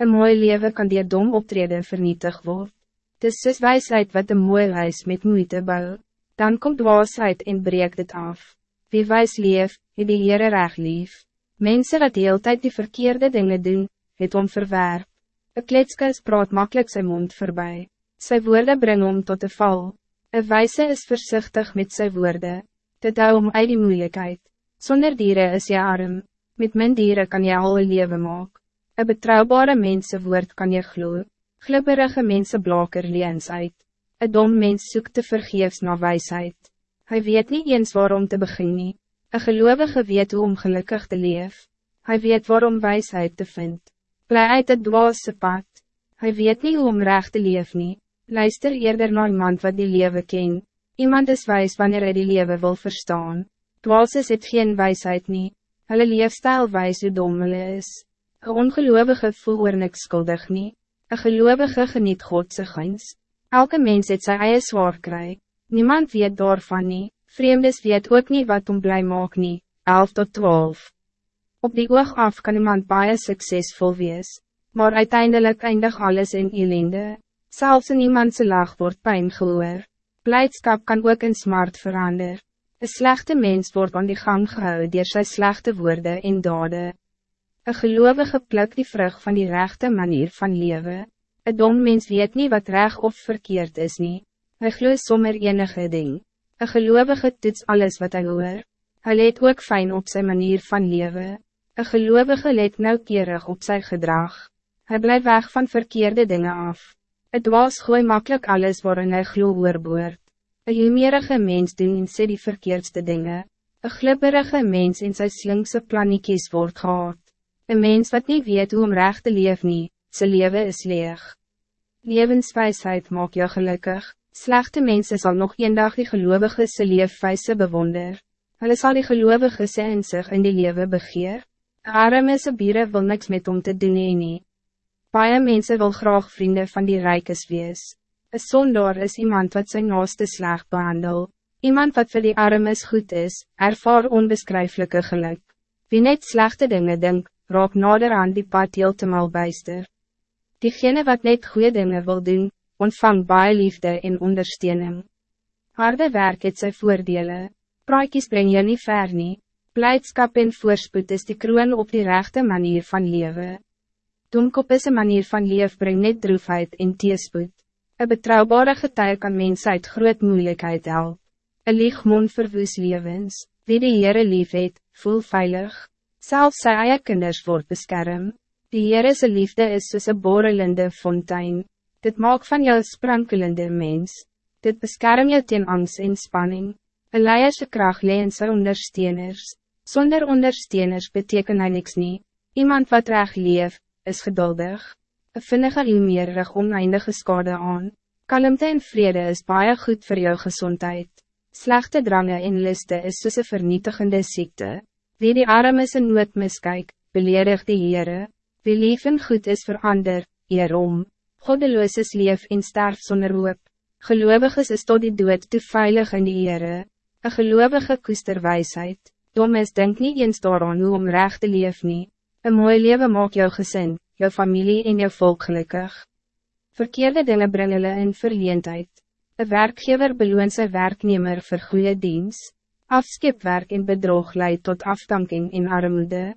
Een mooi leven kan die dom optreden vernietig worden. Dis soos wijsheid wat een mooi huis met moeite bou. Dan komt dwaasheid en breekt het af. Wie wijs leef, het die Heere reg lief. Mensen wat de hele tijd die verkeerde dingen doen, het om verwerp. Een kletskus praat makkelijk zijn mond voorbij. Zijn woorden brengen om tot de val. Een wijze is voorzichtig met zijn woorden. Dit hou om uit die moeilijkheid. Zonder dieren is je arm. Met mijn dieren kan je al een leven maken. Een betrouwbare mensenwoord kan je gloeien. Glibberige mensen blaker leens uit. Een dom mens zoekt te vergeefs naar wijsheid. Hij weet niet eens waarom te beginnen. Een gelovige weet hoe om gelukkig te leef. Hij weet waarom wijsheid te vind. Blij uit het dwaase pad. Hij weet niet hoe om recht te leef nie. Luister eerder naar iemand wat die leven ken. Iemand is wijs wanneer hij die leven wil verstaan. Dwaas is het geen wijsheid nie. Hulle leefstijl wijs hoe dom hulle is. Een ongelovige voel oor niks skuldig nie. Een gelovige geniet Godse guns. Elke mens het sy eie zwaar kry. Niemand weet daarvan nie. Vreemdes weet ook niet wat om blij maak nie. 11 tot 12. Op die oog af kan iemand baie succesvol wees. Maar uiteindelijk eindig alles in ellende. Zelfs in iemand se lag word pijn gehoor. Blijdschap kan ook in smart verander. Een slechte mens wordt aan die gang gehou door sy slechte woorden en daden. Een gelovige pluk die vrug van die rechte manier van leven. Een dom mens weet niet wat reg of verkeerd is niet. Hij gloeit sommer enige ding. Een gelovige toets alles wat hij hoor. Hij leed ook fijn op zijn manier van leven. Een gelovige leed nauwkeurig op zijn gedrag. Hij blijft weg van verkeerde dingen af. Het was gooi makkelijk alles waarin hij glo oorboord. Een humerige mens doen in sy die verkeerdste dingen. Een glibberige mens in sy slinkse planniekies wordt gehad. Een mens wat niet weet hoe om recht te leef nie, sy leven is leeg. Levenswijsheid maak jou gelukkig, slechte mensen zal nog een dag die gelovige sy leefwijse bewonder. Hulle sal die gelovige sy in sig in die leven begeer. Arme sy bieren wil niks met om te doen nie. nie. Paie mense wil graag vrienden van die rijkes wees. Een zondaar is iemand wat zijn naaste sleg behandel. Iemand wat voor die armes goed is, ervaar onbeschrijfelijke geluk. Wie net slechte dingen denkt, raak nader aan die pad heeltemal bijster. Diegene wat net goede dingen wil doen, ontvang baie liefde en ondersteuning. Harde werk het sy voordele, praatjes breng je niet ver nie, blijdschap en voorspoed is die kroon op die rechte manier van leven. Domkop is een manier van leef breng net droefheid en teespoed. Een betrouwbare getuig kan mens uit groot moeilijkheid help. Een liegmond verwoes levens, wie die Heere lief het, voel veilig. Zelfs sy eie kinders word beskerm. Die Heere se liefde is soos een borrelende fontein. Dit maak van jou sprankelende mens. Dit beskerm jou teen angst en spanning. Een leierse kracht leen sy ondersteuners. Zonder ondersteuners beteken hy niks nie. Iemand wat reg leef, is geduldig. Een vinnige meer rig oneindige skade aan. Kalmte en vrede is baie goed voor jou gezondheid. Slechte drangen en liste is soos een vernietigende ziekte. Wie die armes in nood miskyk, beledig die Heere. Wie lief en goed is verander, hierom. Goddeloos leef en sterf zonder hoop. Gelovig is, is tot die dood te veilig in die Heere. Een gelovige koester wijsheid. Dom is denk niet eens daaraan hoe om recht te leef nie. Een mooi leven maak jou gezin, jou familie en jou volk gelukkig. Verkeerde dingen brengen hulle in verleendheid. Een werkgever beloont sy werknemer vir goeie dienst. Afskipwerk en bedrog leidt tot afdanking in armoede.